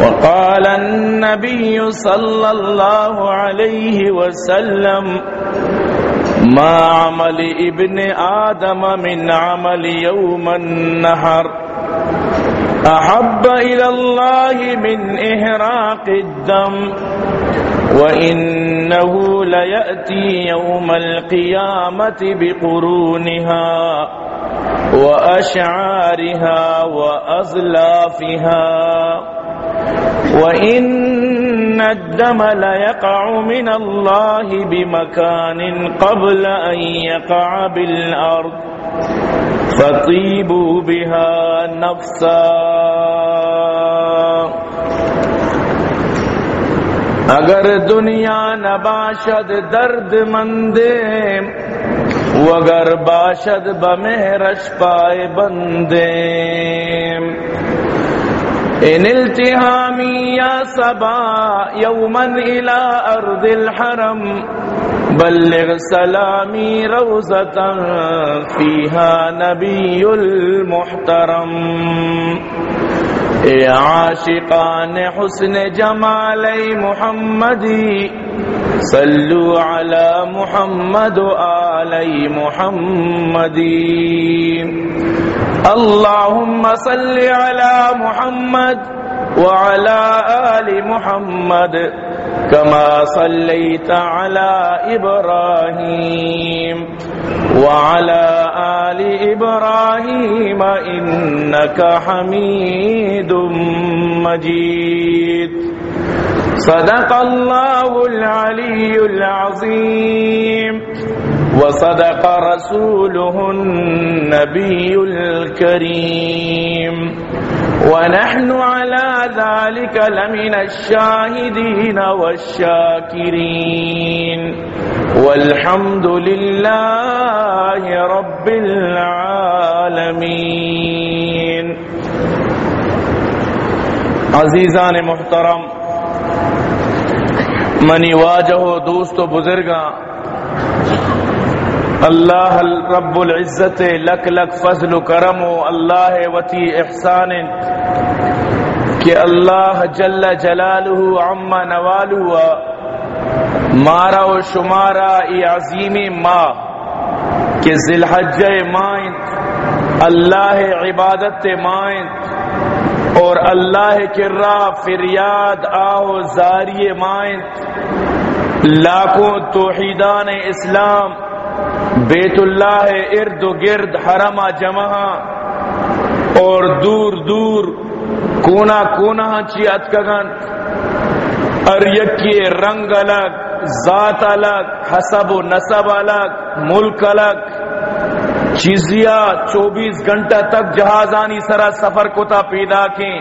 وقال النبي صلى الله عليه وسلم ما عمل ابن آدم من عمل يوم النهر؟ أحب إلى الله من إهراق الدم وإنه ليأتي يوم القيامة بقرونها وأشعارها وأزلافها. وإن الدم ليقع من الله بمكان قبل أن يقع بالأرض فطيبوا بها نفسا اگر دنیا نباشد درد مندے وگر باشد بمہرش پائے بندے۔ ان التهامي يا صبا يوما الى ارض الحرم، بلغ سلامي روزة فيها نبي المحترم. اے عاشقان حسن جمالی محمدی صلوا على محمد آلي محمدي اللهم صل على محمد وعلى آل محمد. كما صليت على إبراهيم وعلى آل إبراهيم إنك حميد مجيد. صدق الله العلي العظيم. وصدق رسوله النبي الكريم. ونحن على ذلك لمن الشاهدين والشاكرين. والحمد لله رب العالمين. عزیزان محترم منی واجہ دوست و بزرگاں اللہ رب العزت، لک لک فضل و کرم و اللہ وتی احسان، کہ اللہ جل جلالہ عما نوالہ مارا و شمارا ای عظیم ماں کہ ذی الحجہ مائن، اللہ عبادت مائن، اور اللہ کرا فریاد آو زاری مائن، لاکھوں توحیدان اسلام بیت اللہ ارد و گرد حرم جمع اور دور دور، کونا کونا چی اتکگن اور یکی رنگ الگ، ذات الگ، حسب و نصب الگ، ملک الگ۔ چیزیا چوبیس گھنٹہ تک جہازانی سرا سفر کو تا پیدا کی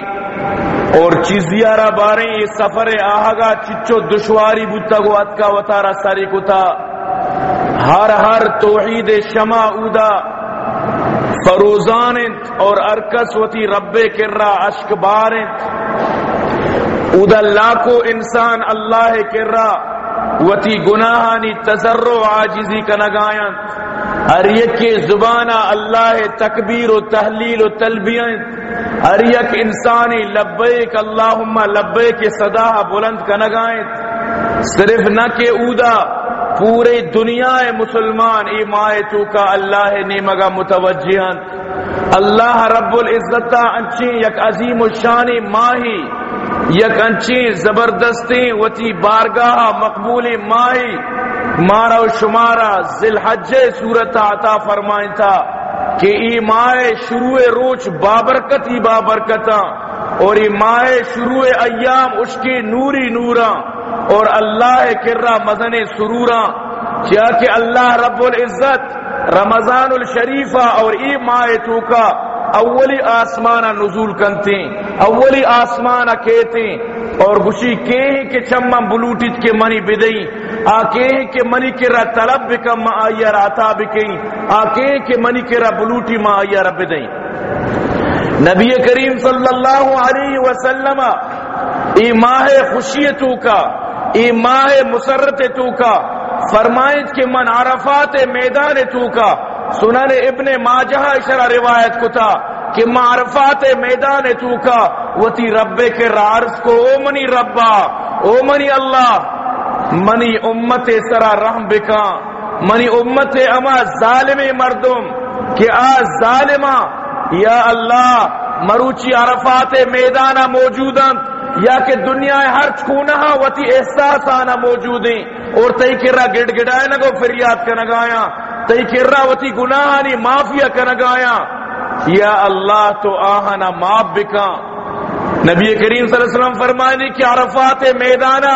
اور چیزیا را باریں، یہ سفر آہگا، چچو دشواری بودتا گو اتکا وطارا ساری کو تا ہر ہر توحید شمع اودا فروزان اور ارکس وتی رب کرا اشک بار اودا لاکھو انسان اللہ کرا وتی گناہانی تذر و عاجزی کا نگائن ہر یک زبانہ اللہ تکبیر و تحلیل و تلبین ہر یک انسانی لبیک اللہم، لبیک صدا بلند کا نگائن صرف نہ کہ اودا پورے دنیا مسلمان ایمائے تو کا اللہ نے مگا متوجہن اللہ رب العزت انچی یک عظیم الشان ماہی، یک انچی زبردستی وتی بارگاہ مقبولی ماہی۔ مارا و شمارا ذلحج صورت عطا فرمائیں تھا کہ ای ماہ شروع روچ بابرکت ہی بابرکتا اور ای ماہ شروع ایام اس کی نوری نورا اور اللہ کرا مزن سرورا کیا کہ اللہ رب العزت، رمضان الشریفہ اور ای ماہ توکا، اولی آسمانہ نزول کنتے، اولی آسمانہ کہتے، اور گشی کہیں کہ چمم بلوٹت کے منی بدئی، آ کہیں کہ منی کے را طلب بکم ما آیا را عطا بکئی، آ کہ منی کے را بلوٹی ما آیا را بدئی۔ نبی کریم صلی اللہ علیہ وسلم، ای ماہ خوشیتو کا ای ماہ مسرت تو کا فرمائش کہ من عرفات میدان تو سنن ابن ماجہ اشرا روایت کتا کہ معرفات میدان تو کا وتی رب کے رارس کو، او منی ربا، او منی اللہ، منی امت سرا رحم بکا۔ منی امت اما ظالم مردم کہ آ ظالمہ، یا اللہ، مروچی عرفات میدانہ موجودن یا کہ دنیا ہر چکونہ وتی احساس آنا موجود ہیں اور تئی کرا گڑ گڑائے نگو فریاد کا نگایا تئی کرا وتی گناہانی معافیا کا نگایا یا اللہ تو آہنا معاف بکا۔ نبی کریم صلی اللہ علیہ وسلم فرمانی کہ عرفات میدانہ،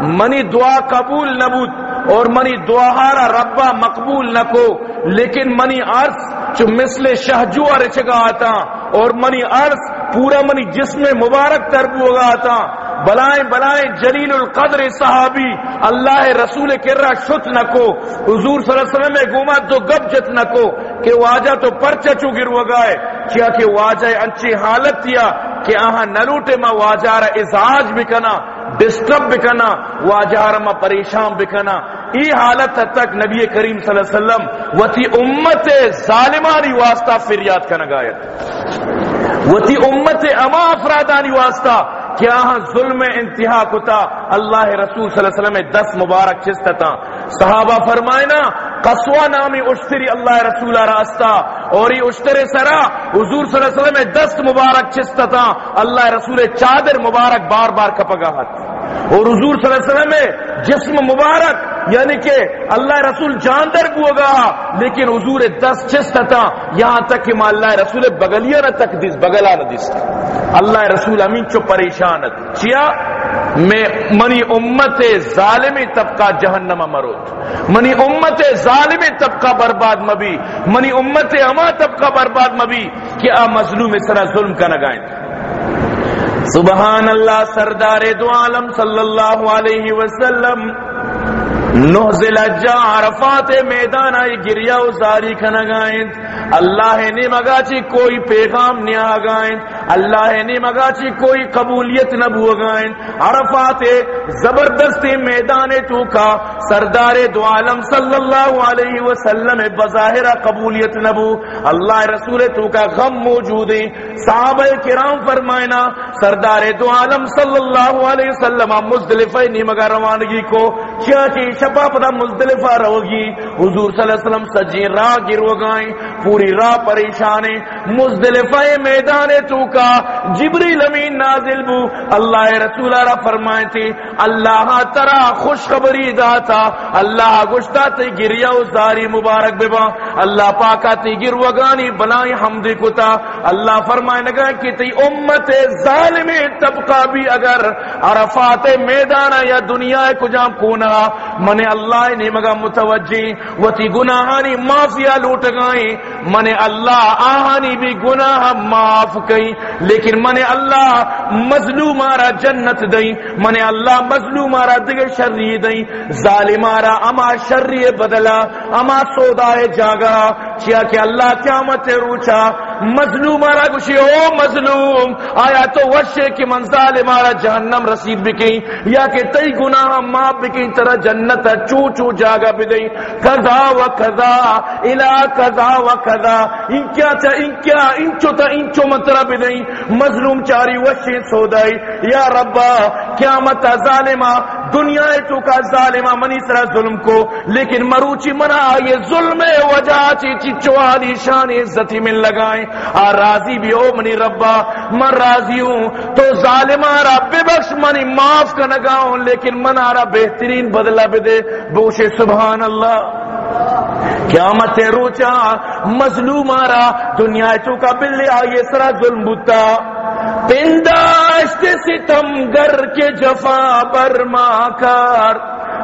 منی دعا قبول نبود اور منی دعا ربا مقبول نہ کو لیکن منی عرض جو مثل شہجو چگا آتا، اور منی عرض پورا منی جسم مبارک تربو ہوگا آتا۔ بلائیں بلائیں جلیل القدر صحابی، اللہ رسول کرا شت نہ کو۔ حضور صلی اللہ علیہ وسلم میں گوما تو گب جت نہ کو کہ واجہ تو پرچہ چو گر وگائے کیا کہ واجہ انچی حالت تیا کہ آہاں نلوٹے ما واجہ را ازاج بکنا ڈسٹرب بکنا واجہ پریشان بکنا ای حالت تک نبی کریم صلی اللہ علیہ وسلم وتی امت ظالمانی واسطہ فریاد کا نگایت وتی امت اما افرادانی واسطہ۔ کیا ہاں ظلم انتہا کتا۔ اللہ رسول صلی اللہ علیہ وسلم دس مبارک چستتا صحابہ فرمائنا قصوہ نامی اشتری اللہ رسول راستہ۔ اور یہ اشتر سرا، حضور صلی اللہ علیہ وسلم دست مبارک چستتا اللہ رسول چادر مبارک بار بار کپگا ہت اور حضور صلی اللہ علیہ وسلم جسم مبارک یعنی کہ اللہ رسول جاندر بو گا، لیکن حضور دس چست تھا یہاں تک کہ اللہ رسول بغلیہ نہ تک دس بغلا نہ دس اللہ رسول امین چو پریشانت چیا؟ میں منی امت ظالم طبقہ جہنم مروت منی امت ظالم طبقہ برباد مبی۔ منی امت اما طبقہ برباد مبی کہ آ مظلوم اس طرح ظلم کا نگائیں سبحان اللہ سردار دو عالم صلی اللہ علیہ وسلم نحزل جا عرفات میدان آئی گریا و زاری کھنگائیں۔ اللہ نے مگا چی کوئی پیغام نیا گائیں اللہ نے مگا چی کوئی قبولیت نہ بوگائیں عرفات زبردست میدان تو کا سردار دو عالم صلی اللہ علیہ وسلم بظاہر قبولیت نبو اللہ رسول تو کا غم موجود ہے صحابہ کرام فرمائنا، سردار دو عالم صلی اللہ علیہ وسلم مزدلفہ نیمگا روانگی کو، کیا کہ شپا پتا مزدلفہ رہوگی حضور صلی اللہ علیہ وسلم سجی راہ گروگائیں پوری راہ پریشانے مزدلفہ میدان تو کا جبریل امین نازل بو۔ اللہ رسول را فرمائے تھی، اللہ ترا خوشخبری داتا، اللہ گشتا تی گریا زاری مبارک ببا۔ اللہ پاکا تی گرو گانی بلائی حمد کتا۔ اللہ فرمائے نگا کہ تی امت ظالم طبقہ بھی اگر عرفات میدان یا دنیا کجام کونا۔ من اللہ نے مگا متوجہ وتی گناہانی معافیا لوٹ گائیں من اللہ آہانی بھی گناہ معاف کئی۔ لیکن من اللہ مظلوم آرا جنت دئی من اللہ مظلوم آرا دیگر شرری دئی ظالم آرا اما شرری بدلا، اما سودائے جاگا۔ کیا کہ اللہ قیامت روچا مظلوم آرا گوشی، او مظلوم۔ آیا تو وشے کی من ظالم آرا جہنم رسید بکیں، یا کہ تئی گناہ معاف بکیں طرح جنت چو چو جاگا بدئی کذا و کذا الى کذا و کذا۔ ان کیا تا ان کیا انچو تا انچو مطرح بدئی مظلوم چاری وشے سودائی۔ یا ربا، قیامت ظالمہ۔ دنیا تو کا ظالمہ منی سرا ظلم کو، لیکن مروچی منا یہ ظلم وجہ چی چچو آلی شان عزتی من لگائیں۔ آ راضی بھی ہو منی ربا، من راضی ہوں تو ظالمہ را بے بخش منی معاف کا نگاؤں لیکن منا را بہترین بدلہ بدے بوشے سبحان اللہ قیامت روچا مظلوم آرا، دنیا تو کا بلے آئیے سرا ظلم بوتا۔ پنداشت ستم گر کے جفا برما کار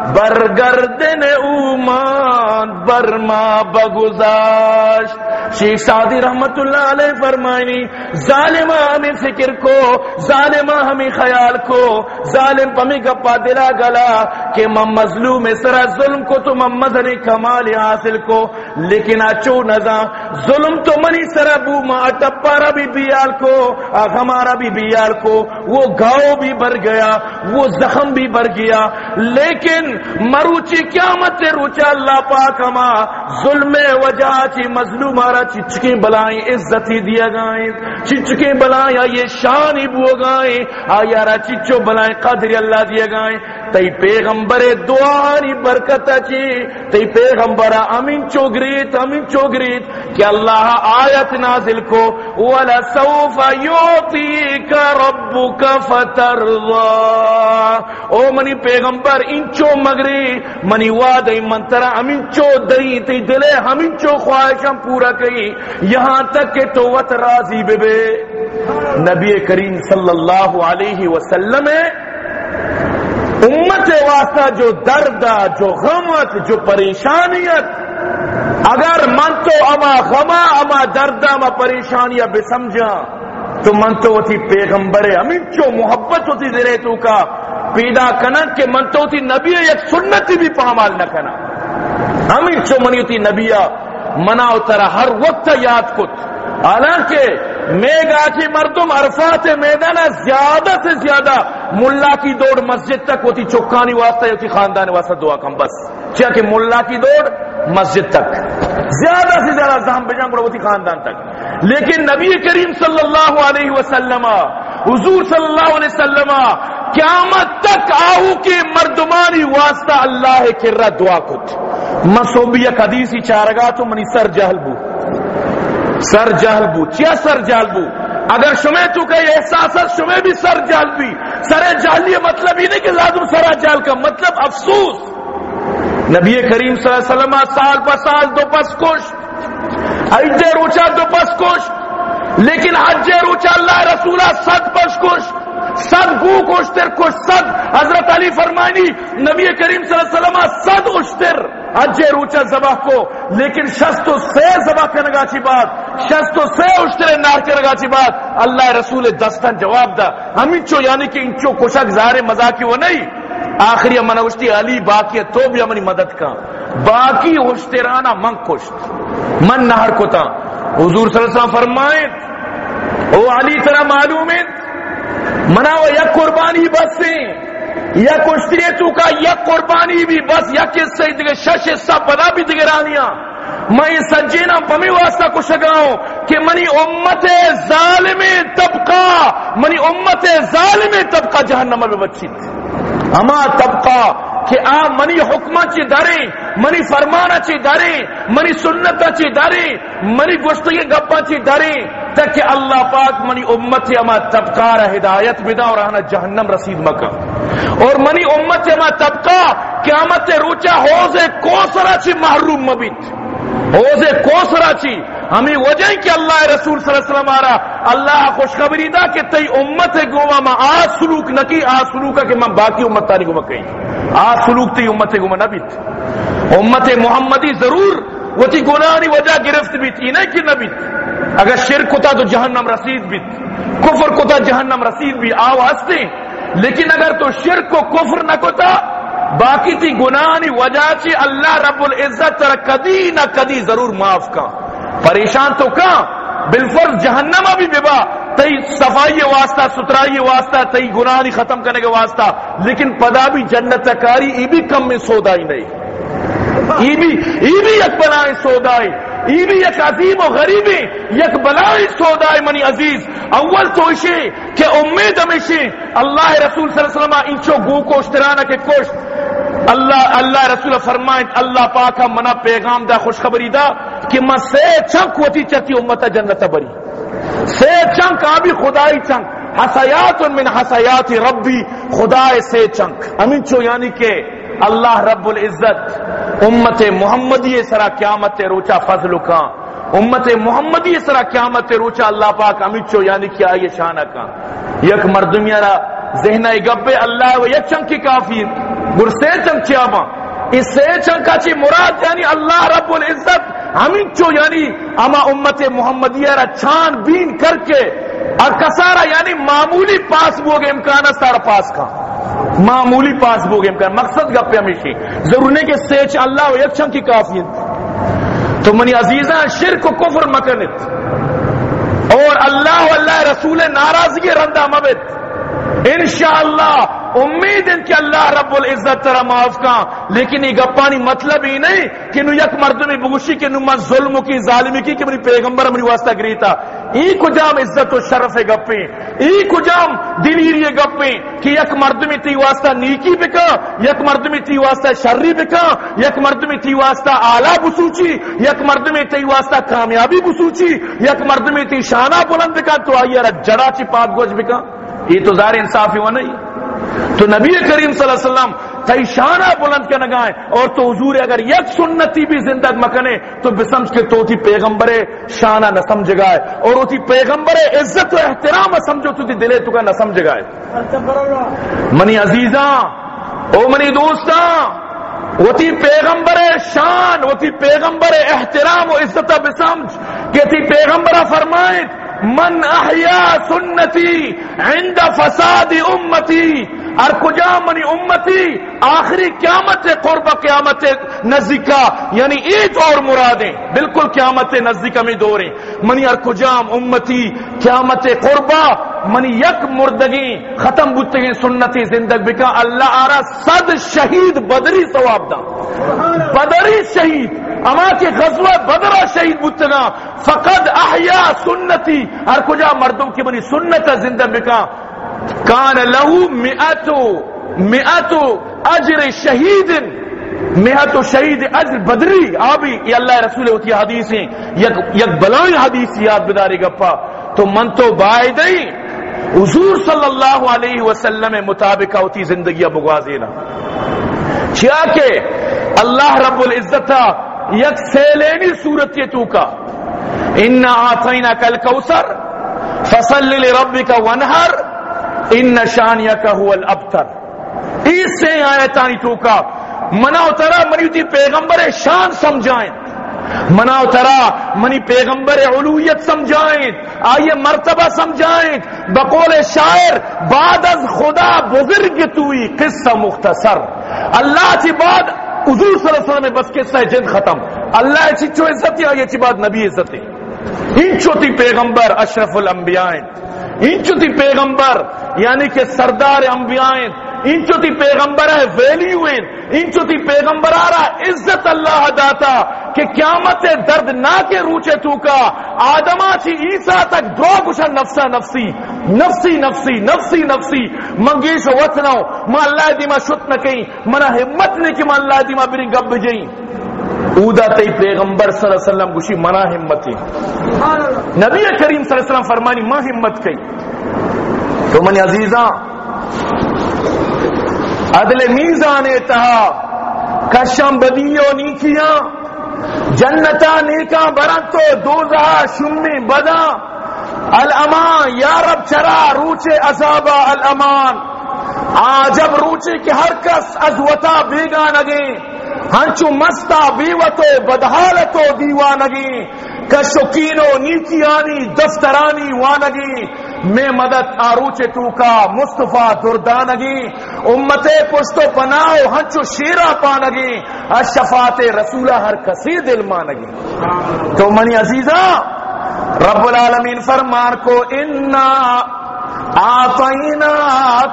برگردن اومان برما بگزاش شیخ سعدی رحمت اللہ علیہ فرمائنی ظالمہ ہمیں فکر کو ظالمہ ہمیں خیال کو، ظالم پمی گپا دلا گلا کہ مم مظلوم سرا ظلم کو تو مم مدنی کمال حاصل کو۔ لیکن اچو نظا، ظلم تو منی سرا بو، ما ٹپارا بھی بیال کو ہمارا بھی بیال کو۔ وہ گاؤں بھی بھر گیا، وہ زخم بھی بھر گیا۔ لیکن مروچی قیامت روچا اللہ پاک ہما۔ ظلم وجہ چی مظلوم آرا چچکی بلائیں، عزتی دیا گائیں۔ چچکی بلائیں یہ شانی بو گائیں۔ آیا را چچو بلائیں قدر اللہ دیا گائیں۔ تی پیغمبر دعانی برکت چی تی پیغمبر امین چوگریت امین چوگریت۔ کہ اللہ آیت نازل کو۔ وَلَسَوْفَ يُعْتِيكَ رَبُّكَ فَتَرْضَى۔ او منی پیغمبر انچو مگری منی وعد منترا امین چو دری تی دلے، ہمین چو خواہشم پورا کئی۔ یہاں تک کہ تو وط راضی بے بے۔ نبی کریم صلی اللہ علیہ وسلم امت واسطہ جو درد، جو غمت، جو پریشانیت۔ اگر من تو اما غما اما درد، اما پریشانیاں بے سمجھا تو من تو ہوتی پیغمبر امین چو محبت ہوتی دے تو کا۔ پیدا کنا کہ من تو نبی یک سنتی بھی پامال نہ کنا۔ امین چو منی ہوتی نبی منا اترا ہر وقت یاد کت۔ حالانکہ میں گاچی مردم عرفات میدان زیادہ سے زیادہ ملا کی دوڑ مسجد تک ہوتی چکانی واسطہ ہوتی خاندان واسطہ دعا کم بس۔ کیا کہ ملا کی دوڑ مسجد تک۔ زیادہ سے زیادہ زہم بجان بڑا ہوتی خاندان تک۔ لیکن نبی کریم صلی اللہ علیہ وسلم، حضور صلی اللہ علیہ وسلم قیامت تک آہو کے مردمانی واسطہ اللہ کے دعا کچھ۔ مصوبیہ قدیسی چارگا تو منی سر جہل بو۔ سر جہل بو۔ چیا سر جہل بو؟ اگر شمع تو کہ احساس شمع بھی سر جہل بھی۔ سر جہل یہ مطلب یہ نہیں کہ لازم سر جہل کا مطلب افسوس۔ نبی کریم صلی اللہ علیہ وسلم سال پر سال دو پس کش حج روچا دو پس کش لیکن حج روچا اللہ رسولہ صد پس کش صد گو کشتر کش صد حضرت علی فرمانی، نبی کریم صلی اللہ علیہ وسلم صد اشتر حج روچا زبا کو۔ لیکن شست و سے زبا کرنگا چی بات۔ شست و سے اشتر نار کرنگا چی بات۔ اللہ رسول دستن جواب دا۔ ہمیں چو یعنی کہ انچو کشک ظاہر مزاقی وہ نہیں۔ آخری من اشتی علی باقی تو بھی ہماری مدد کا۔ باقی اشترانا من کشت۔ من نہر کو تا حضور صلی اللہ علیہ وسلم فرمائیں او علی، ترا معلوم ہے منا وہ یک قربانی بس سے۔ یا کشتی تو کا یک قربانی بھی بس۔ یا کس سے دیگه شش حصہ بنا بھی دیگه رانیاں۔ میں یہ سجینا پمی واسطہ کو گاؤں کہ منی امت ظالم طبقہ، منی امت ظالم طبقہ جہنم میں بچی۔ اما ہما طبقہ کہ آ، منی حکمہ دارے، منی فرمانا چی دارے، منی سنتا چی دارے، منی گشتگی گپا چی دارے، تاکہ اللہ پاک منی امت اما طبقہ ہدایت بدا اور آنا جہنم رسید مکہ۔ اور منی امت اما طبقہ قیامت روچا حوض کوسرا چی محروم مبیت۔ حوض کوسرا چی ہمیں وجہ کہ اللہ رسول صلی اللہ علیہ وسلم آرہا اللہ خوشخبری دا کہ تی امت گوما، ما آج سلوک نکی، آج سلوکا کہ میں باقی امت تانی گوما کہیں۔ آج سلوک تی امت گوما نبیت امت محمدی ضرور وہ تی گناہی وجہ گرفت بیت ہی نہیں کہ نبیت اگر شرک ہوتا تو جہنم رسید بیت۔ کفر ہوتا جہنم رسید بھی آو ہستے۔ لیکن اگر تو شرک کو کفر نہ کوتا باقی تی گناہی وجہ چی اللہ رب العزت تر کدی نہ کدی ضرور معاف کا۔ پریشان تو کہاں؟ بالفرض جہنم بھی ببا تئی صفائی واسطہ سترائی واسطہ، تئی گناہ نہیں ختم کرنے کے واسطہ، لیکن پدا بھی جنت کاری ای بھی کم میں سودائی نہیں۔ ای بھی ای بھی یک بنائے سودائی۔ ای بھی یک عظیم و غریبی، یک بلائی سودائے منی عزیز۔ اول تو اسے کہ امید ہمیشہ اللہ رسول صلی اللہ علیہ وسلم انچو گو کوشترانا کے کوشت۔ اللہ اللہ رسول فرمائے اللہ پاک منا پیغام دا، خوشخبری دا۔ کہ میں سے چنک ہوتی چتی امت جنت بری۔ سے چنک آبی خدائی چنک حسیات من حسیات ربی خدا سے چنک امین چو یعنی کہ اللہ رب العزت، امت محمدی سرا قیامت روچا فضل کا۔ امت محمدی سرا قیامت روچا اللہ پاک، امین چو یعنی کیا یہ شانہ کا۔ یک مردمی را گبے اللہ و یک چنکی کافی گرسے چنک چیابا چی مراد یعنی اللہ رب العزت، ہمیں یعنی اما امت محمدیہ را چھان بین کر کے اور کسارا یعنی معمولی پاس بوگ امکان سارا پاس کا۔ معمولی پاس بوگ امکان۔ مقصد گپے ہمیشہ ضرور نہیں کہ سیچ اللہ و یک چنکی کافی تو منی عزیزہ شرک و کفر مکنت۔ اور اللہ و اللہ رسول ناراضگی رندہ مبت۔ انشاءاللہ، امید ان کہ اللہ رب العزت ترا معاف کا لیکن یہ گپانی مطلب ہی نہیں کہ نو یک مرد میں بگوشی کہ نو من ظلم کی، ظالمی کی، کہ منی پیغمبر منی واسطہ گریتا۔ ای کجام عزت و شرف گپیں، ای کجام دلیری گپیں کہ یک مرد میں تی واسطہ نیکی بکا یک مرد میں تی واسطہ شرری بکا یک مرد میں تی واسطہ اعلی بسوچی، یک مرد میں تی واسطہ کامیابی بسوچی، یک مرد میں تی شانہ بلند بکا تو آئیے جڑا چی پاک گوش بکا یہ تو ظاہر انصافی ہوا نہیں۔ تو نبی کریم صلی اللہ علیہ وسلم تئی شانہ بلند کے نگائیں اور تو حضور اگر یک سنتی بھی زندگ مکنے تو بسمج کے تو تھی پیغمبر شانہ نہ سمجھ گائے اور وہ تھی پیغمبر عزت و احترام سمجھو تو تھی دلے تو کا نہ سمجھ گائے منی عزیزاں، او منی دوستاں وہ تھی پیغمبر شان وہ تھی پیغمبر احترام و عزت بسمج، کہ تھی پیغمبر فرمائیں من أحيا سنتي عند فساد أمتي اور کجا منی امتی، آخری قیامت قرب قیامت نزدیکا یعنی ایک اور مرادیں۔ بالکل قیامت نزدیکا میں دوریں منی اور کجام امتی، قیامت قربا منی یک مردگی ختم بتگی سنتی زندگ بکا۔ اللہ آرہ صد شہید بدری ثواب دا۔ بدری شہید۔ اما کے غزوہ بدرہ شہید بتگا فقد احیا سنتی۔ ہر کجا مردوں کی بنی سنت زندہ بکا۔ کان لہو مئتو مئتو اجر شہید مئتو شہید اجر بدری. آبی یہ اللہ رسول ہوتی حدیثیں یک بلائیں حدیث یاد بداری گپا. تو من تو بائدئی، حضور صلی اللہ علیہ وسلم مطابق ہوتی زندگی بگوازینا کیا کہ اللہ رب العزت یک سیلینی صورت کے تو کا. ان آتینا کل کوثر فصل لربک ونہر ان شانیک هو الابتر اس سے آیتانی تو کا منا اترا منی پیغمبر شان سمجھائیں. منا اترا منی پیغمبر علویت سمجھائیں. آئیے مرتبہ سمجھائیں. بقول شاعر، بعد از خدا بزرگ توئی قصہ مختصر. اللہ کی بعد حضور صلی اللہ علیہ وسلم بس قصہ جن ختم. اللہ چی چو عزت یا یہ چی بات نبی عزت ان چوتی پیغمبر اشرف الانبیاء ان چوتی پیغمبر یعنی کہ سردار انبیاء ان چوتی پیغمبر ہے ویلی ہوئے ان چوتی پیغمبر آ رہا عزت اللہ داتا کہ قیامت درد نہ کے روچے تو کا آدما چی عیسیٰ تک دعا کچھ نفسا نفسی۔ نفسی نفسی نفسی نفسی۔ منگیش و وطنو ما اللہ دیما شت نہ کہیں۔ منا ہمت نے کہ ما اللہ دیما بری گب جائیں اودا تی پیغمبر صلی اللہ علیہ وسلم گوشی منا ہمتی نبی کریم صلی اللہ علیہ وسلم فرمانی ما ہمت کئی تو منی عزیزاں، عدل میزان تہا کشم بدیو نیکیاں جنتا نیکا برن تو دوزہ شمی بدا الامان، یا رب چرا، روچے عذابا الامان۔ آجب روچے کہ ہر کس ازوتا بیگانگے ہنچو مستا بیوتو، بدحالتو دیوانگی کشکینو نیکیانی، دفترانی وانگی میں مدد آروچے تو مصطفیٰ دردانگی، امت پشتو پناو ہنچو شیرہ پانگی اشفات رسولہ ہر کسی دل مانگی۔ تو منی عزیزہ، رب العالمین فرمان کو، انا آتینا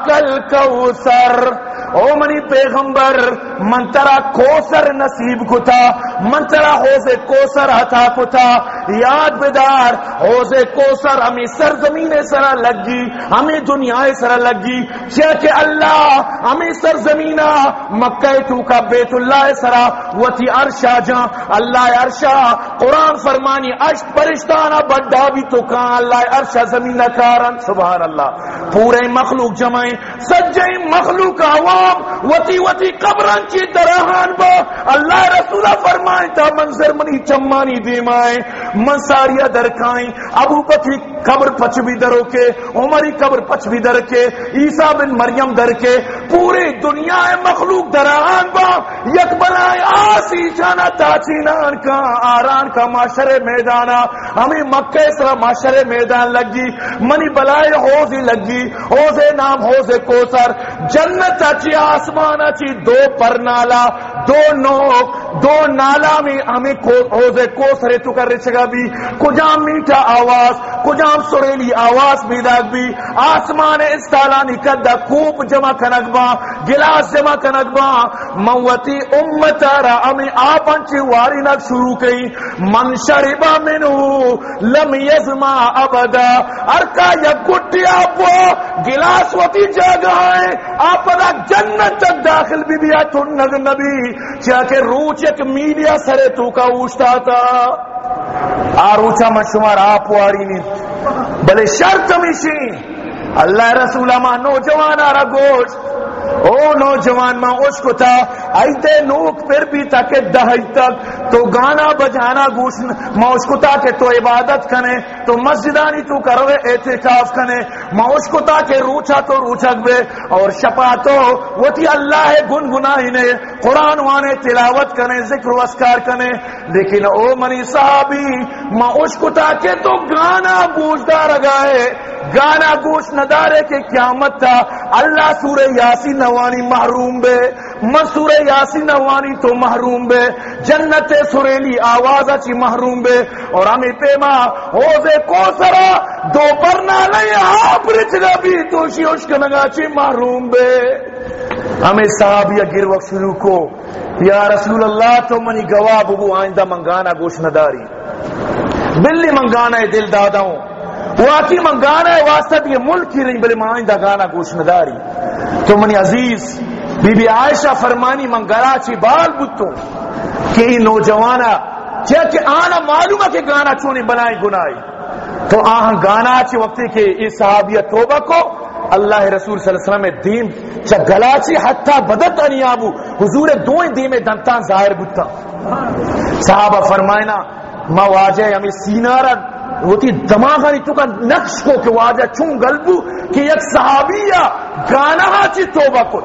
کل کوسر او منی پیغمبر، من ترا کوسر نصیب کو تھا من ترا حوض کوسر عطا کتا۔ یاد بدار، حوض کوسر ہمیں سرزمین سرا لگی، ہمیں دنیا سرا لگی۔ چہ کہ اللہ ہمیں سرزمینہ مکہ تو کا بیت اللہ سرا، وتی عرشا جا اللہ عرشا قرآن فرمانی اشت پرشتانہ، بڑا بھی تو کہاں اللہ عرشا زمین کارن، سبحان اللہ۔ پورے مخلوق جمائیں، سجے مخلوق عوام وتی وتی قبران چی درہان با۔ اللہ رسولہ فرمائیں تا منظر منی چمانی دیمائیں منساریہ درکائیں، ابو بکر قبر پچ بھی درو کے عمری قبر پچ بھی در کے، عیسیٰ بن مریم در کے، پوری دنیا مخلوق درہان با، یک بنائے آسی جانا تاچینان کا، آران کا معاشر میدانا، ہمیں مکہ سرا معاشر میدان لگی، منی بلائے حوضی لگی حوض نام حوض کوسر جنت اچھی آسمان اچھی دو پر نالا دو نوک، دو نالا میں ہمیں حوض کوسر تو کر رچگا بھی کجام میٹھا آواز، کجا کجام سریلی آواز بھی داگ بھی، آسمان استالا نکدہ کوپ جمع کنگبا گلاس جمع کنگبا موتی امتا را ہمیں آپن چی واری نک شروع کئی۔ من شربا منو لم یزما ابدا۔ ارکا یا گٹی آپو گلاس وتی جگہ ہے۔ آپ دا جنت تک داخل بھی بھی تن نگ نبی۔ چاکہ روچ ایک میڈیا سرے تو کا اوشتا تھا آروچا من شمار آپ واری نہیں بلے شرط میشی اللہ رسول ما نوجوان آرہ گوشت۔ او نوجوان ماں، اس کو تھا ایتے نوک پھر بھی تک دہائی تک، تو گانا بجانا گوش ماں اس کو تھا کہ تو عبادت کنے، تو مسجدانی تو کروے اعتکاف کنے، ماں اس کو تھا کہ روچا تو روچک بے، اور شپا تو وہ تھی اللہ گن گناہی نے، قرآن وانے تلاوت کنے، ذکر و اسکار کنے، لیکن او منی صحابی، ماں اس کو تھا کہ تو گانا گوشدار گائے گانا گوش ندارے کے قیامت تھا اللہ سورہ یاسین نوانی محروم بے مسور یاسی نوانی تو محروم بے، جنت سریلی آواز اچھی محروم بے۔ اور ہمیں پیما ہوزے کو سرا دو پر نہ آپ ہاں، رچ بھی تو شیوش کنگا چی محروم بے۔ ہمیں صحابیہ گر وقت شروع کو، یا رسول اللہ تو منی گواہ ببو، آئندہ منگانا گوش نداری بلی منگانا ہے دل دادا ہوں واقعی منگانا ہے، واسطہ یہ ملک کی رہی، بلے آئندہ گانا گوش نداری تو منی عزیز، بی بی عائشہ فرمانی من گراچی بال بتوں کہ یہ نوجوانا چاہ کہ آنا معلوم ہے کہ گانا چونی بنائی گنائی۔ تو آہاں گانا چی وقتی کہ اس صحابیہ توبہ کو، اللہ رسول صلی اللہ علیہ وسلم دین چا گلاچی حتی بدت انیابو حضور دوئیں دین میں دنتان ظاہر بتا صحابہ فرمائنا، ما واجہ ہمیں سینارہ وہ تھی دماغانی تو کا نقش کو کہ واجہ چون گلبو کہ یک صحابیہ گانا چی توبہ کو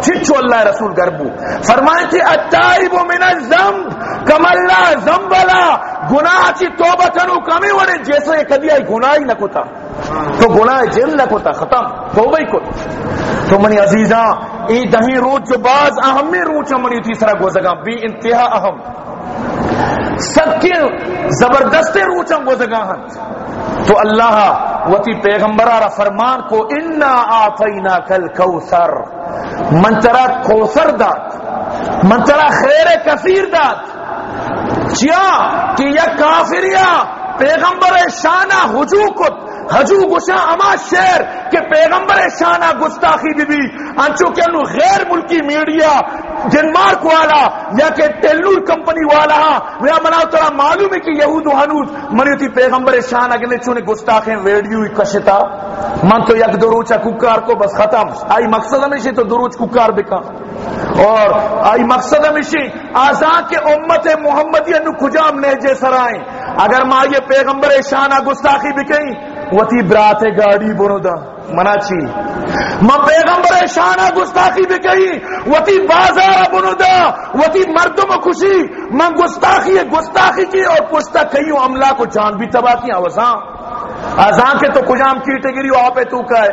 چچو اللہ رسول گربو۔ فرمائے تھے اتائب من الزمب کم اللہ زمبلا گناہ چی توبہ کنو کمی وڑے جیسے کدی آئی گناہ ہی نہ کتا۔ تو گناہ جن نہ کتا، ختم، توبہ ہی کتا تو منی عزیزاں، ای دہی روچ جو باز اہمی روچ منی تیسرا گوزگاں، بی انتہا اہم۔ سب کے زبردست روچم وہ جگہ تو اللہ وتی پیغمبرہ فرمان کو انا آتینا کل کوثر من ترا کوثر دات من ترا خیر کثیر دات چیا کہ یا کافریا پیغمبر شانہ حجو کت ہجو گشا اما شیر کہ پیغمبر شانہ گستاخی بھی بھی انچو کہ انو غیر ملکی میڈیا، ڈنمارک والا یا کہ ٹیلور کمپنی والا یا منا ترا معلوم ہے کہ یہود و حنود منی تھی پیغمبر شان اگنے چونے گستاخیں ویڈیو کشتا۔ من تو یک دروچا ککار کو بس ختم۔ آئی مقصد ہمیشہ تو دروچ ککار بکا۔ اور آئی مقصد ہمیشہ آزان کے امت محمدی انو کجام نیجے سرائیں اگر ماں یہ پیغمبر شانہ گستاخی بکیں وتی برات گاڑی بنو دا منا چی ما پیغمبر شانہ گستاخی بھی کہی، وتی بازار بنو دا وتی مردم خوشی۔ من گستاخی گستاخی کی اور پشتا کئیوں عملہ کو جان بھی تباہ کی آوازاں آزان کے تو کجام کیٹے گری وہاں پہ تو کا ہے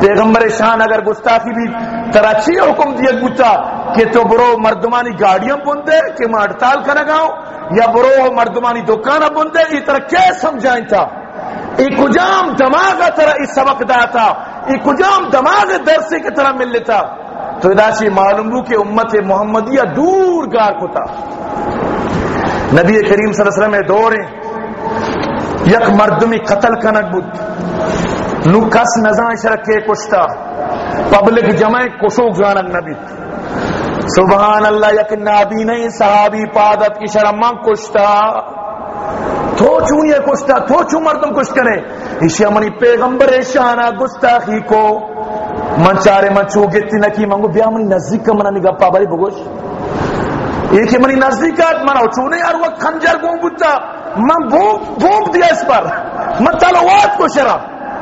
پیغمبر شان اگر گستاخی بھی تراچی حکم دیا گتا کہ تو برو مردمانی گاڑیاں بندے، کہ میں ہڑتال کرنا گاؤں، یا برو مردمانی دکانہ بندے اس طرح کیا سمجھائیں تھا ای کجام دماغ طرح اس سبق داتا ای کجام دماغ درسے کی طرح مل لیتا۔ تو ادا معلوم ہو کہ امت محمدیہ دور گار کو تھا۔ نبی کریم صلی اللہ علیہ وسلم دور ہیں۔ یک مردمی قتل کنک بود۔ نو کس نزان شرکے کشتا پبلک جمع کشوک جانک نبی سبحان اللہ، یک نابی نہیں صحابی پادت کی شرمان کشتا۔ تو چون یہ کشتا تو چون مردم کشت کرے اسی منی پیغمبر شانہ گستاخی کو۔ من چارے من چو گتی نکی منگو بیا منی نزدیک کا منہ نگا پابری بگوش۔ ایک منی نزدیکات منہ چونے یار وقت خنجر گون بودتا۔ من بوم دیا اس پر۔ من تلوات کو شرا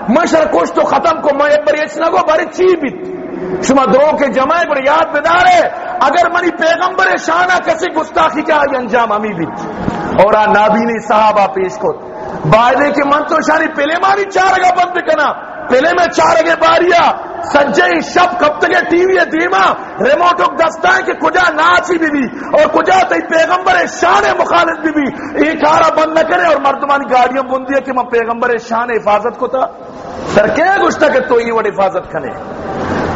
من شرا کش تو ختم کو، من میں پر ایچ نگو، باری چی بیت۔ شما دروں کے جمعے پر یاد بدارے، اگر منی پیغمبر شانہ کسی گستاخی کا انجام ہمیں بیت اور آ نابینی صحابہ پیش کو بائدے کے من تو شانی پہلے مانی چار گا بند کنا۔ پہلے میں چار گے باریا سجے شب کب تک ٹی وی دیما۔ ریموٹ دستا ہے کہ کجا ناچی بھی بھی۔ اور کجا تی پیغمبر شان مخالف بھی بھی۔ ایک آرہ بند نہ کرے اور مردمانی گاڑیاں بندی ہے کہ میں پیغمبر شان حفاظت کو تھا سر کیا گشتا کہ تو یہ وڑ حفاظت کھنے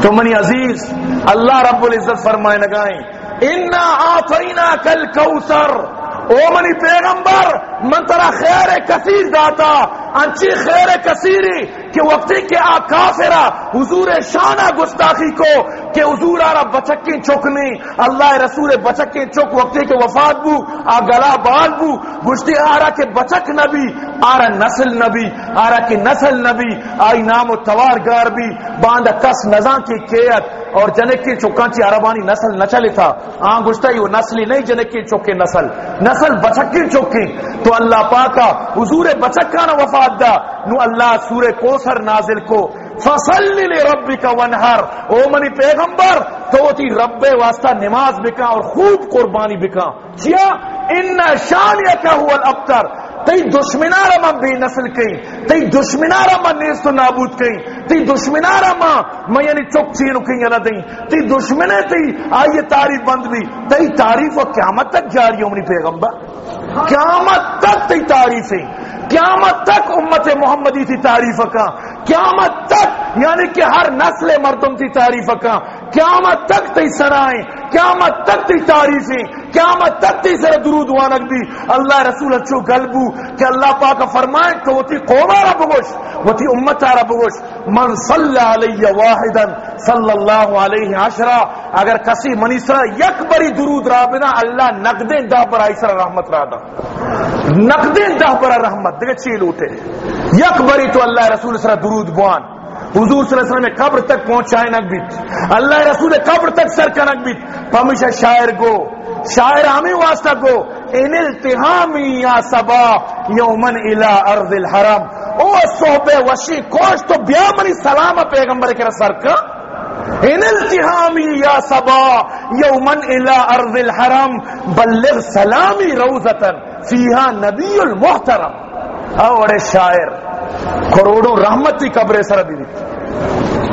تو منی عزیز اللہ رب العزت فرمائے لگائیں انا آفینا کل کوثر او منی پیغمبر، من ترا خیر کثیر داتا، انچی خیر کثیری، کہ وقتی کہ آ کافرہ، حضور شانہ گستاخی کو، کہ حضور آرہ بچکی چکنی اللہ رسول بچکی چک، وقتی کہ وفات بو، آ گلا بال بو گشتی آرہ کے بچک نبی آرہ نسل نبی آرہ کی نسل نبی، آئی نام و توارگار بھی، باندہ کس نزان کی کیت اور جنک کی چکان چی عربانی نسل نہ چلی تھا۔ آن گشتا ہی وہ نسلی نہیں جنک کی چکے نسل۔ نسل بچکی چکی۔ تو اللہ پاکا حضور بچکانا وفات دا۔ نو اللہ سورہ کوسر نازل کو۔ فصل ربی کا ونہر او منی پیغمبر، تو تی رب واسطہ نماز بکا اور خوب قربانی بکا کیا ان شانیہ ہوا الابتر۔ تی دشمنارا من بے نسل کئی تی دشمنارا من نیست و نابود کئی تی دشمنارا من من یعنی چک چینو کئی یا دیں تی دشمنے تی آئیے تعریف بند بھی تی تعریف و قیامت تک جاری ہو پیغمبر۔ قیامت تک تی تعریفیں قیامت تک امت محمدی تھی تعریف کا۔ قیامت تک یعنی کہ ہر نسل مردم تھی تعریف کا۔ قیامت تک تی سرائیں۔ قیامت تک تی تعریفیں قیامت تک تی سر درود وانک دی۔ اللہ رسول اچھو گلبو کہ اللہ پاک فرمائے تو وہ تی قوم آرہ بگوش، وہ تی امت آرہ بگوش۔ من صلی علیہ واحدا صلی اللہ علیہ عشرہ، اگر کسی منی سر یک بری درود را بنا، اللہ نقدیں دا پر آئی سر رحمت را دا۔ نقدیں دا پر رحمت۔ دیکھے چیل اٹھے یک بری تو اللہ رسول سر درود بوان۔ حضور صلی اللہ علیہ وسلم قبر تک پہنچائے نک بیت اللہ رسول قبر تک سر کا نک بیت شاعر گو، شاعر ہمیں واسطہ گو۔ ان التحامی یا سبا یومن الى ارض الحرم او صحبہ وشی کوش تو بیا منی سلام پیغمبر کے سر کا۔ ان التحامی یا سبا یومن الى ارض الحرم بلغ سلامی روزتا، فیہا نبی المحترم۔ اور شاعر، کروڑوں رحمت کی قبر سر بھی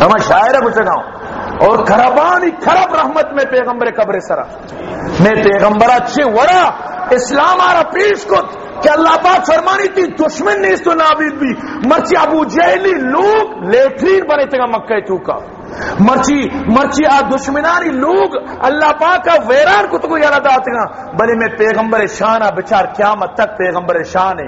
ہم شاعر کچھ گاؤں۔ اور خرابانی خراب رحمت میں پیغمبر قبر سرا۔ میں پیغمبر اچھے وڑا، اسلام آرہ پیش کو کہ اللہ پاک فرمانی تھی، دشمن نے اس تو نابید بھی مرچی ابو جہلی لوگ لیٹرین بنے تھے مکہ تو کا۔ مرچی مرچی آ دشمنانی لوگ اللہ پاک کا ویران کو تو یاد آتے بلے میں پیغمبر شان آ بچار، قیامت تک پیغمبر شان ہے۔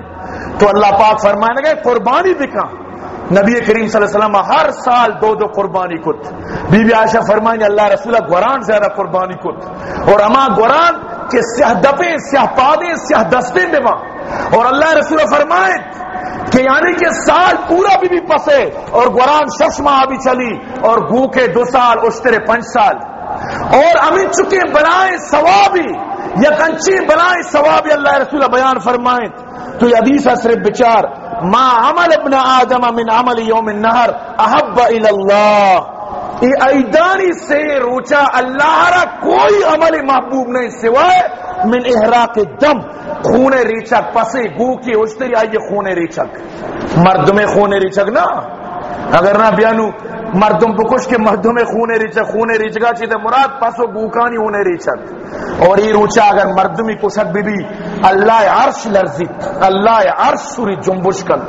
تو اللہ پاک فرمائے لگے، قربانی دکھا نبی کریم صلی اللہ علیہ وسلم ہر سال دو دو قربانی کت۔ بی بی عائشہ فرمائیں اللہ رسول گوران زیادہ قربانی کت۔ اور اما گوران کے سیاہ دپیں سیاہ پادیں سیاہ دستے میں اور اللہ رسول فرمائیں کہ یعنی کہ سال پورا بھی بھی پسے اور گوران شش ماہ بھی چلی اور گو کے دو سال، اشترے پنچ سال۔ اور امین چکے بنائے ثوابی، یا کنچی بنائے ثوابی، اللہ رسول بیان فرمائیں تو یہ حدیث ہے صرف بچار۔ ما عمل ابن آدم من عمل یوم النہر احب الاللہ۔ ای ایدانی سے روچا اللہ را کوئی عمل محبوب نہیں سوائے من احراق دم۔ خون ریچک، پسی گو کی اشتری آئیے خون ریچک۔ مردم خون ریچک نا؟ اگر نہ بیانو، مردم بکش کے مردم خون ریچک، خون ریچکا چیتے مراد پسو گوکانی ہونے ریچک۔ اور یہ روچا اگر مردمی کشک بھی بھی اللہ عرش لرزیت اللہ عرش سوری جنبش کل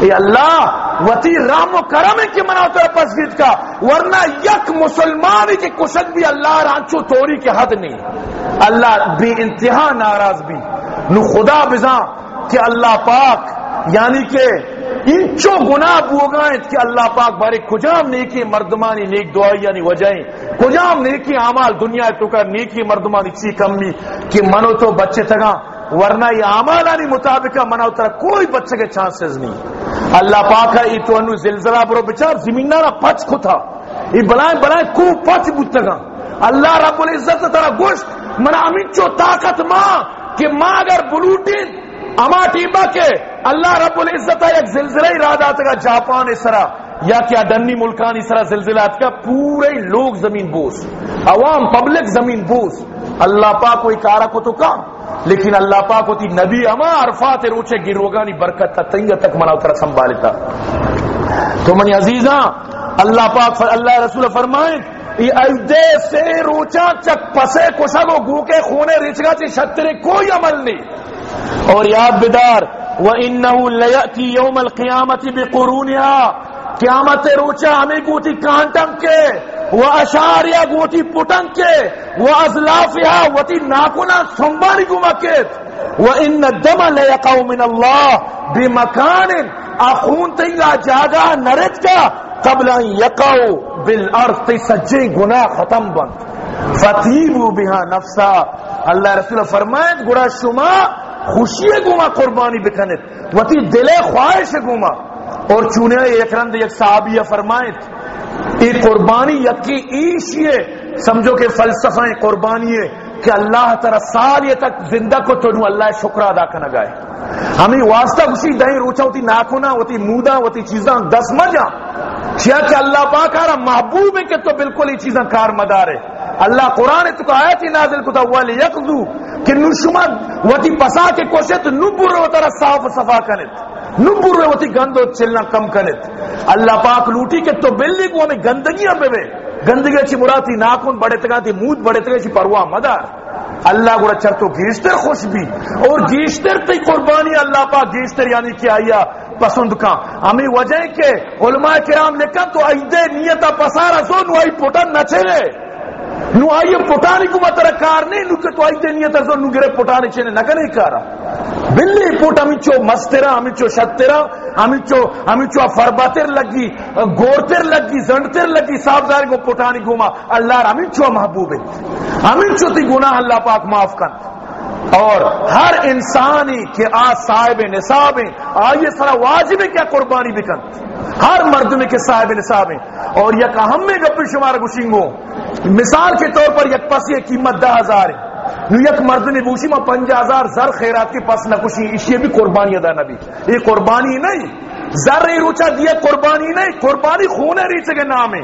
اے اللہ وطی رام و کرم ہے کہ مناتا ہے پسگید کا، ورنہ یک مسلمانی کے کشک بھی اللہ رانچو توری کے حد نہیں۔ اللہ بے انتہا ناراض بھی۔ نو خدا بزا کہ اللہ پاک یعنی کہ انچو گناہ بوگائیں کہ اللہ پاک بارے کجام نیکی مردمانی نیک دعائی یعنی کجام نیکی عمال دنیا تو کر نیکی مردمانی چی کمی کہ منو تو بچے تگا ورنہ یہ عمالانی مطابق منو ترہ کوئی بچے کے چانسز نہیں۔ اللہ پاک ہے یہ تو انو زلزلہ برو بچار زمینارا پچ کو تھا یہ بلائیں بلائیں کو پچ بوتگا اللہ رب العزت ترہ گوشت منا امین چو طاقت ماں۔ کہ ماں اگر بلوٹین اما ٹیبا کے، اللہ رب العزت ایک زلزلہ ارادہ تھا جاپان اس طرح، یا کیا ڈنی ملکان اس طرح زلزلات کا، پورے لوگ زمین بوس، عوام پبلک زمین بوس۔ اللہ پاک کوئی کارا کو تو کام، لیکن اللہ پاک ہوتی نبی اما عرفات روچے گروگانی، برکت تا تنگا تک منا اترا سنبھالتا۔ تو منی عزیزاں، اللہ پاک اللہ رسول فرمائیں یہ سے روچا چک پسے کشا کو گو کے خونے ریچگا چی شترے کوئی عمل نہیں۔ اور یاد بدار، وَإِنَّهُ لَيَأْتِي يَوْمَ الْقِيَامَةِ بِقُرُونِهَا۔ قیامت روچا ہمیں گوتی کانٹم کے وہ اشاریا گوتی پٹن کے وہ ازلافیا وتی ناکنا سنبانی گمکت وَإِنَّ الدَّمَ لَيَقَوْ مِنَ اللَّهِ۔ بِمَكَانٍ اخون تیگا جاگا نرد کا قبل ان یقو بالارض تی سجے گناہ ختم بند۔ فتیبو بها نفسا۔ اللہ رسول فرمائد گڑا شما، خوشی گوما قربانی بکنت وتی دل خواہش گوما اور چونے ایک رند یک صحابیہ فرمائد ای قربانی یکی ایشیے سمجھو کہ فلسفہ قربانی ہے۔ کہ اللہ تعالی سال یہ تک زندہ کو تو اللہ شکر ادا کرنا گائے ہمیں واسطہ خوشی دہیں روچا، ہوتی ناکونا، ہوتی مودا، ہوتی چیزاں، دس مجا۔ کیا کہ اللہ پاک آرہ محبوب ہے کہ تو بالکل یہ چیزاں کار مدار ہے۔ اللہ قرآن تو کہا آیتی نازل کو تاوالی یقضو کہ نشما وتی پسا کے کوشت نبور و ترہ صاف صفا کنت۔ نبور و تی گند و چلنا کم کنت۔ اللہ پاک لوٹی کہ تو بلی کو ہمیں گندگیاں بے بے گندگی چی مراتی ناکن بڑے تگا تی موت بڑے تگا چی پرواہ مدار۔ اللہ گوڑا چرتو گیشتر خوش بھی۔ اور گیشتر تی قربانی اللہ پاک گیشتر یعنی کیا آیا پسند کا ہمیں وجہ کہ علماء کرام لکھا تو ایدے نیتا پسارا سو نو آئی پوٹن نچے نو آئیے پٹانی کو مطر کار نہیں، نو کہ تو آئی دینی ہے نو گرے پٹانی چینے نہ کرے کارا بلی پوٹ ہمیں چو مسترا ہمیں چو شترا ہمیں چو ہمیں چو فرباتر لگی، گورتر لگی زنڈتر لگی صاحب داری کو پٹانی گوما اللہ ہمیں چو محبوب ہے۔ ہمیں چو تی گناہ اللہ پاک معاف کن۔ اور ہر انسانی کے آ صاحب نصاب ہیں، آئیے سارا واجب ہے کیا قربانی بکن ہر مرد میں کے صاحب نصاب ہیں۔ اور یک اہم میں گپی شمار گشنگو مثال کے طور پر یک پس یہ قیمت دہ ہزار ہے۔ یک مرد نے بوشی ما پنجہ ہزار زر خیرات کے پاس نہ بھی قربانی ادا نبی۔ یہ قربانی نہیں، زر روچا دیا، قربانی نہیں، قربانی خون ہے ریچے کے نام ہے۔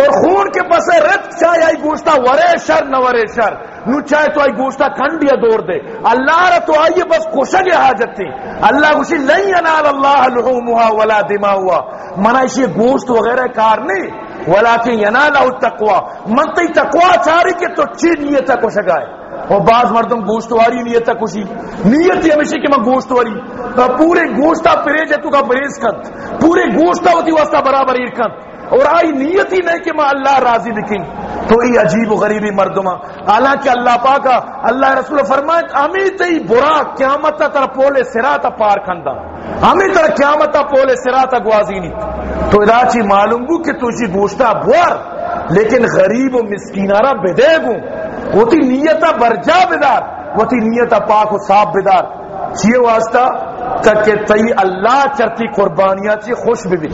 اور خون کے پس رت چاہے آئی گوشتا ورے شر نہ ورے شر، نو چاہے تو آئی گوشتا کھنڈیا دور دے۔ اللہ رہ تو آئیے بس کوشگ حاجت تھی۔ اللہ گوشی لن ینال اللہ لحومها ولا دماؤها منا اسی گوشت وغیرہ کار نہیں، ولیکن ینالہ التقوی من تی تقوی چاری کے تو چی نیتا کوشگ آئے۔ اور بعض مردم گوشت واری نیت خوشی۔ نیت ہی ہمیشہ کہ میں گوشت واری۔ پورے گوشتا پریج ہے تو کا پریز کت پورے گوشتا ہوتی واسطہ برابر ایر کت اور آئی نیت ہی نہیں کہ میں اللہ راضی لکھیں تو یہ عجیب و غریبی مردمہ۔ حالانکہ اللہ پاکا اللہ رسول فرمائے ہمیں تی برا قیامت تر پولے سراتا پار کھندا۔ ہمیں تر قیامت پولے سراتا گوازی نہیں تو ادا چی معلوم گو کہ تجھے جی گوشتا بوار، لیکن غریب و مسکینارا بدے گوں وہ تی نیتا برجا بدار وہ تی نیتا پاک و صاف بدار۔ چیئے واسطہ؟ کہ تی اللہ چرتی قربانیاں چی خوش بھی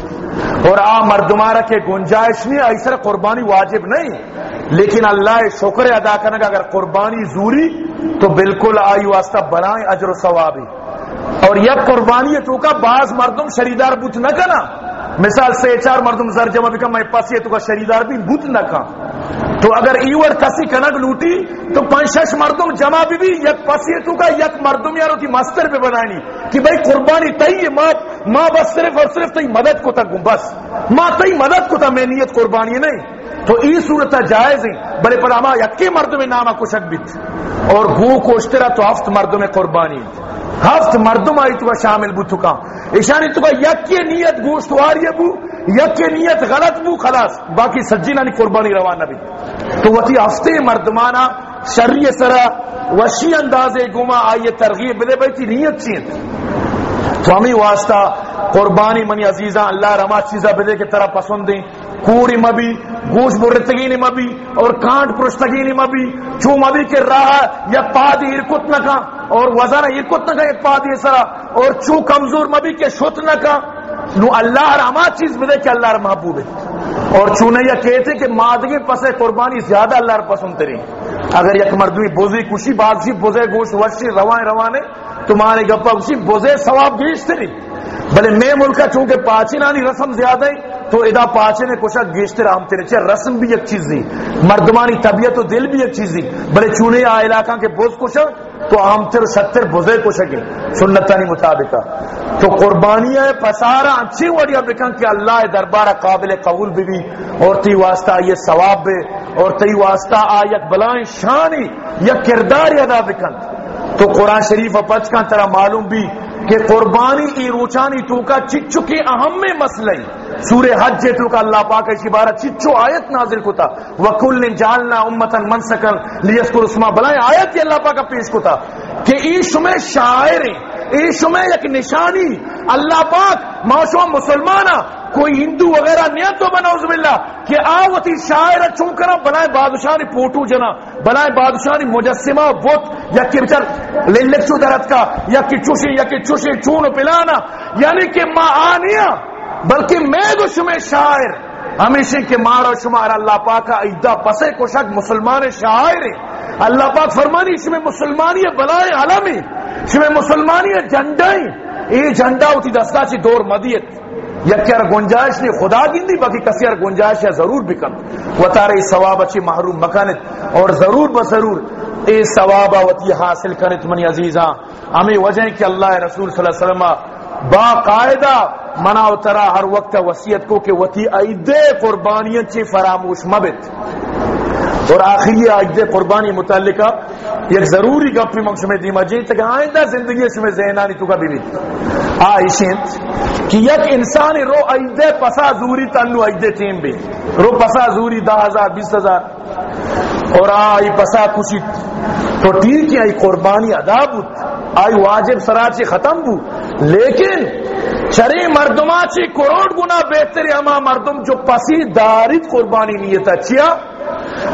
اور آ مردمارا کے گنجائش نہیں ایسا قربانی واجب نہیں۔ لیکن اللہ شکر ادا کرنے کا اگر قربانی زوری، تو بالکل آئی واسطہ بنائیں اجر و ثوابی۔ اور یہ قربانی تو کا بعض مردم شریدار بت نہ کنا۔ مثال سے چار مردم زر جمع بکم، میں پاسی تو کا شریدار بھی بت نہ کھا۔ تو اگر ایور کسی کنک لوٹی، تو پنشش مردم جمع بھی بھی، یک پسیتو کا یک مردم یارو کی مستر پہ بنائنی۔ کہ بھئی قربانی تئی ماں ماں بس صرف اور صرف تئی مدد کو تک بس۔ ماں تئی مدد کو تا، میں نیت قربانی نہیں۔ تو ای صورت جائز ہیں بڑے پر اما یکی مردم نامہ کشک بیت۔ اور گو کوشترا تو ہفت مردم قربانی۔ ہفت مردم آئی تو شامل بو تکا اشانی تو یکی نیت گوشت گوشتواری بو یکی نیت غلط بو، خلاص۔ باقی سجی نانی قربانی روان نبی تو وتی ہفتے مردمانہ شریع سرا وشی اندازے گما آئیے ترغیب بدے بیتی نیت چین۔ تو ہمیں واسطہ قربانی منی عزیزاں اللہ رما چیزہ بدے کے طرح پسند دیں کوڑی مبی گوش برتگی نی مبی اور کانٹ پرشتگی نی مبی۔ چو مبی کے راہ یا پا دی ارکت نکا اور وزن ارکت نکا ایک سرا، اور چو کمزور مبی کے شت نکا نو اللہ رحمہ چیز بدے کہ اللہ رحمہ محبوب ہے۔ اور چونے یہ کہتے کہ مادگی پسے قربانی زیادہ اللہ رحمہ پسند تری اگر یک مردوی بوزی، کشی بازی، بوزے گوش وشی روائے روانے تمہارے گپا کشی بوزے، ثواب گیش تری بلے میں ملکہ چونکہ پاچی نانی رسم زیادہ ہے تو ادا پاچے نے کشا گیشتے رہا تیرے چھے رسم بھی ایک چیز دی، مردمانی طبیعت و دل بھی ایک چیز دی بلے چونے آ علاقہ کے بوز کشا تو ہم تیر ستر بوزے کشا گے سنتانی مطابقہ۔ تو قربانی ہے پسارا اچھی وڑیا بکن کہ اللہ دربارہ قابل قبول بھی بھی۔ اور تی واسطہ یہ ثواب بے اور تی واسطہ آیت بلائیں شانی یا کردار ادا بکن تو قرآن شریف پچ کا طرح معلوم بھی کہ قربانی ای روچانی تو کا چچو کے اہم میں مسئلہ سورہ حج جے تو کا اللہ پاک اسی بارہ چچو آیت نازل کتا۔ وکل جالنا امتا منسکن لیسکر اسما بلائیں آیت یہ اللہ پاک پیش کتا۔ کہ ای شمع شاعر ای شمع یک نشانی، اللہ پاک معاشو مسلمانہ، کوئی ہندو وغیرہ نیت تو بنا عزب اللہ کہ آوتی شاعر چون کرا بنائے بادشاہ نے پوٹو جنا بنائے بادشاہ نے مجسمہ بوت یا کہ بچار درد کا، یا کہ چوشی، یا کہ چوشی چون پلانا یعنی کہ معانیہ، بلکہ میں دو شمع شاعر ہمیشہ کے مارا شمار اللہ پاک کا ایدہ پسے کو شک مسلمان شاعر اللہ پاک فرمانی اس میں مسلمانی بلائے علمی اس میں مسلمانی جھنڈائیں اے جھنڈا ہوتی دستا چی دور مدیت۔ یا گنجائش نہیں، خدا گندی باقی کسی گنجائش ہے ضرور بکن و تارے ثواب اچھی محروم مکانت۔ اور ضرور بضرور اے ثواب وتی حاصل کرت منی عزیزاں۔ ہمیں وجہ کہ اللہ رسول صلی اللہ علیہ وسلم باقاعدہ منا اترا ہر وقت وصیت کو کہ وتی عید قربانیاں چی فراموش مبت۔ اور آخری عید قربانی متعلقہ ایک ضروری گپی منگ میں دیما جی تک آئندہ زندگی اس میں ذہنانی تو کا بھی آئیشنت کہ یک انسان رو عید پسا زوری تنو عید ٹیم بھی۔ رو پسا زوری دا ہزار، بیس ہزار۔ اور آئی پسا کچھ تو ٹھیک ہے، آئی قربانی ادا بود۔ آئی واجب سراچی ختم بود لیکن چرے مردما چی کروڑ گنا بہتر اما مردم جو پسی دارت قربانی نیتا چیا؟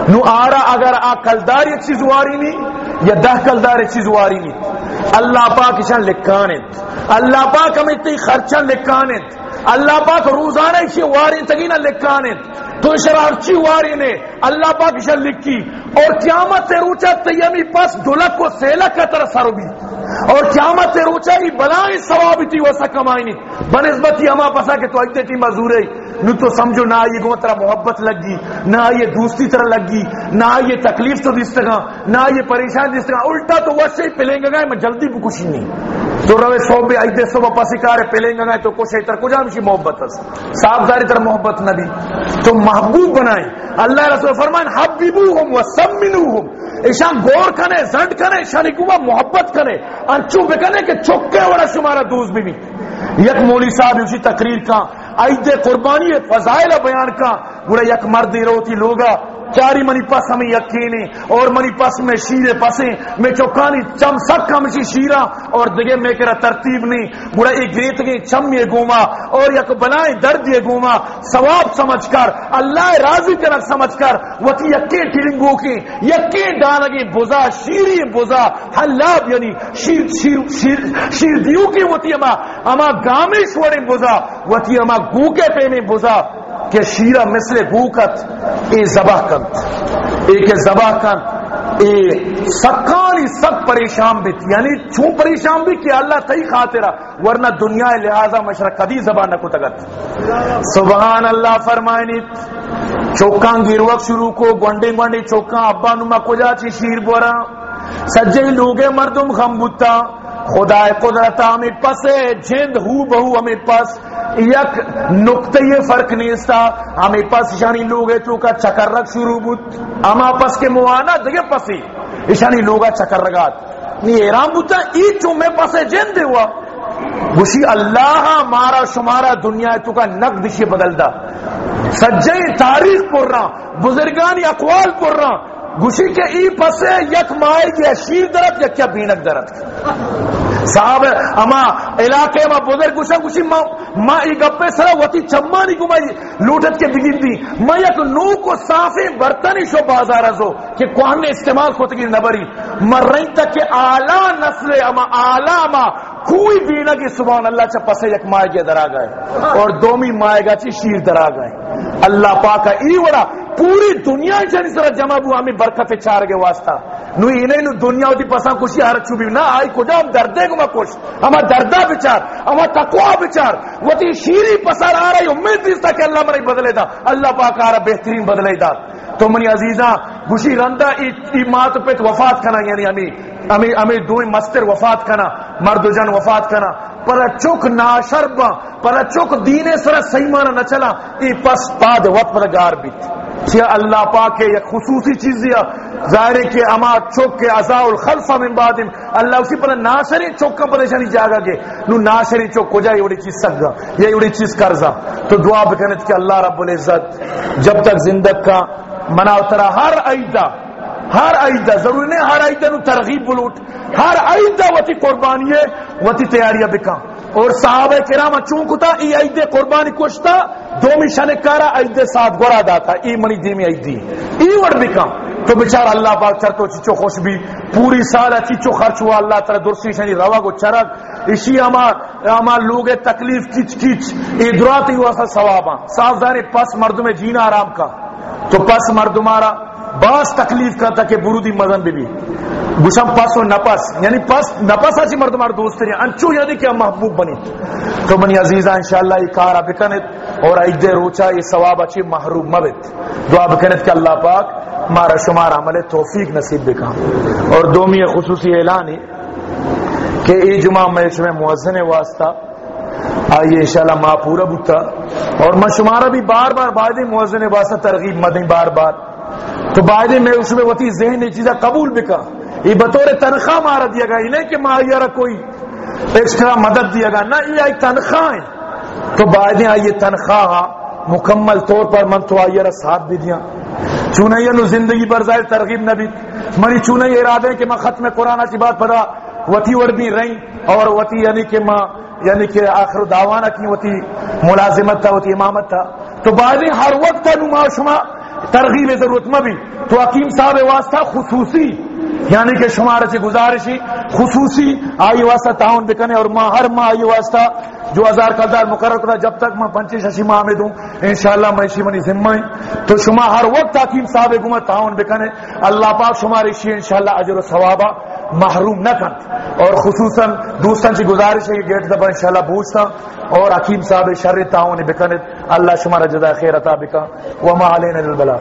نو آرا اگر آ کلدار ایک چیز واری نہیں یا دہ کلدار ایک چیز واری نہیں اللہ پاک اشان لکھانت اللہ پاک ہمیں تی خرچہ لکھانت اللہ پاک روزانہ اسی واری تگینا لکھانت تو شرارچی واری نے اللہ پاک اشان لکھی اور قیامت سے روچا تیمی پس دلک کو سیلک کا طرح سر اور قیامت سے روچا ہی بلائیں ثوابی تھی، ویسا سا کمائی نہیں۔ بنسبت ہی ہما پسا کہ تو اجدے ٹی مزور ہے نو تو سمجھو، نہ یہ گو طرح محبت لگی، نہ یہ دوستی طرح گی نہ یہ تکلیف تو دس نہ یہ پریشان دس الٹا تو ویسے ہی پلیں گا میں جلدی بھی کچھ نہیں۔ تو روے سو بھی آئی دے سو پاسی کارے پلیں گا تو کچھ اتر کجا مشی محبت اس؟ صاحب داری طرح محبت نہ دی تو محبوب بنائیں اللہ رسول فرمائیں حبیبوہم و سمنوہم۔ ایشان غور کنے زنڈ کنے ایشان کو محبت کنے انچو بکنے کہ چکے وڑا شمارا دوست بھی نہیں یک مولی صاحب اسی تقریر کا، عید قربانی فضائل بیان کا۔ گوڑا یک مردی روتی لوگا چاری منی پس ہمیں یقینی اور منی پس میں شیرے پسیں میں چوکانی چم سکا مشی شیرہ اور دگے میں کرا ترتیب نہیں گوڑا ایک گریت گئی چم یہ گوما اور یک بنائیں درد یہ گوما۔ ثواب سمجھ کر اللہ راضی کنک سمجھ کر وتی یکی ٹرنگو کی یکی ڈالگی بزا شیری بزا حلاب یعنی شیر, شیر, شیر, شیر دیو کی وتی اما اما گامی شوری بزا وتی اما گوکے پہ میں بزا۔ کہ شیرہ مثل بوکت اے زباہ کن اے کہ زباہ کن اے سکانی سک پریشان بیت یعنی چون پریشان بھی کہ اللہ تئی خاطرہ، ورنہ دنیا لہذا مشرق کدی زبان نکو تگت سبحان اللہ فرمائنی چوکان گیروک شروع کو گونڈے گونڈے چوکان ابا نما کجا چی شیر بورا۔ سجے لوگے مردم خم بوتا خدا قدرت ہمیں پس جند ہو بہو ہمیں پس۔ یک نقطہ یہ فرق نہیں تھا ہمیں پس یعنی شانی لوگ تو کا چکر رکھ شروع بود۔ اما پس کے موانا دگے پسی۔ اشانی لوگا چکر رگات۔ نی ایران بوتا ای چومے پس جند ہوا گوشی اللہ مارا شمارا دنیا تو کا نق دشی بدل دا سجے تاریخ پر رہا بزرگانی اقوال پر رہا۔ گوشی کے ای پسے یک مائے گیا شیر درد یا کیا بینک درد۔ صاحب، اما علاقے میں بزرگ گوشا گوشی ما ما ای گپے سرا، وتی چمانی کو لوٹت کے بگین دی۔ میں یک نو کو صافی برتنی شو بازار ازو، کہ کوہن نے استعمال کو تکی نبری۔ مر رہی تک کہ اعلی نسل اما اعلی ما کوئی بینا کی سبحان اللہ چا پسے یک مائے گیا درا گئے۔ اور دومی مائے گا چی شیر درا گئے۔ اللہ پاکا ای وڑا پوری دنیا چنی سر جمع بو ہمیں برکت چار گے واسطہ۔ نو انہیں نو دنیا ہوتی پسا کشی ہر چوبی نا آئی کجا ہم دردے گما کش۔ ہما دردہ بچار ہما تقوی بچار۔ وہ شیری پسار آ رہی امید دیستا کہ اللہ منی بدلے دا۔ اللہ پاک آ رہا بہترین بدلے دا۔ تو منی عزیزاں گوشی رندہ ای, ای مات پہ وفات کنا یعنی ہمیں ہمیں ہمیں دوئی مستر وفات کنا مرد جن وفات کنا۔ پر چک ناشرب پر چک دین سر سیمانا نہ چلا، ای پس پاد وقت پر گار بیت کیا اللہ پاک کے خصوصی چیز دیا ظاہر ہے کہ اما چوک کے ازاء الخلفہ من بعدم۔ اللہ اسی پر ناشری چوک کا پریشانی جاگا گے۔ نو ناشری چوک کو جائے اڑی چیز سکا یہ اڑی چیز کرزا۔ تو دعا بکنے کہ اللہ رب العزت جب تک زندگ کا منا اترا ہر عیدہ ہر عیدہ ضروری نہیں، ہر عیدہ نو ترغیب بلوٹ۔ ہر عیدہ وتی قربانی وتی تیاریاں بکا اور صحابہ کرام چون چونکتا ای عید قربانی کشتا دومی شنکارا عید ساتھ گورا داتا، ای منی دیمی عیدی۔ ای وڑ بکا تو بچار اللہ پاک چرتو چچو خوش بھی، پوری سال چچو خرچ ہوا، اللہ تعالی درسی شنی روا کو چرک اسی اما اما لوگ تکلیف کچ کچ ای دراتی ہوا سا ثوابا صاف داری پس مردم جینا آرام کا۔ تو پس مردمارا باس تکلیف کا تھا کہ برودی مزن بھی بھی گوشم پس و نپس یعنی پس نپس آچی مردمار دوست رہی انچو یعنی کہ محبوب بنی۔ تو بنی عزیزہ انشاءاللہ یہ کارا بکنت اور عید روچا، یہ ثواب اچھی محروب مبت۔ دعا بکنت کہ اللہ پاک مارا شمار عمل توفیق نصیب بکا۔ اور دومی خصوصی اعلانی کہ ای جمعہ میں شمع موزن واسطہ آئیے انشاءاللہ ماں پورا بتا اور میں شمارا بھی بار بار بعد موزن واسطہ ترغیب مدیں بار بار۔ تو بعد میں اس میں وتی ذہن یہ چیزیں قبول بھی بکا یہ بطور تنخواہ مارا دیا گا نہیں کہ ماہیارہ کوئی ایکسٹرا مدد دیا گا نہ یہ ایک تنخواہ ہے. تو بعد آئیے تنخواہ مکمل طور پر من تو آئیے ساتھ بھی دیا. چونہ نو زندگی پر ظاہر ترغیب نبی منی چونہ یہ ارادہ کہ میں ختم قرآن کی بات پڑھا. وتی وڑ بھی رہی اور وتی یعنی کہ ماں یعنی کہ آخر دعوانا کی وتی ملازمت تھا، وتی امامت تھا. تو بعد ہر وقت نما شما ترغیب ضرورت مبی تو حکیم صاحب واسطہ خصوصی یعنی کہ شمار سے گزارشی، خصوصی آئی واسطہ تعاون بکنے اور ماں ہر ماہ آئی واسطہ جو ہزار کردار مقرر کرا جب تک میں پنچی ششی ماہ میں دوں انشاءاللہ میں اسی منی ذمہ ہوں تو شما ہر وقت حکیم صاحب گمت تعاون بکنے، اللہ پاک شمار اسی انشاءاللہ اجر و ثوابہ محروم نہ کن۔ اور خصوصاً دوستان سے گزارش ہے کہ گیٹ دبا انشاءاللہ بوجھتا۔ اور حکیم صاحب شر تعاون بکنے، اللہ شمار جزا خیر عطا بکا۔ وما علینا البلاغ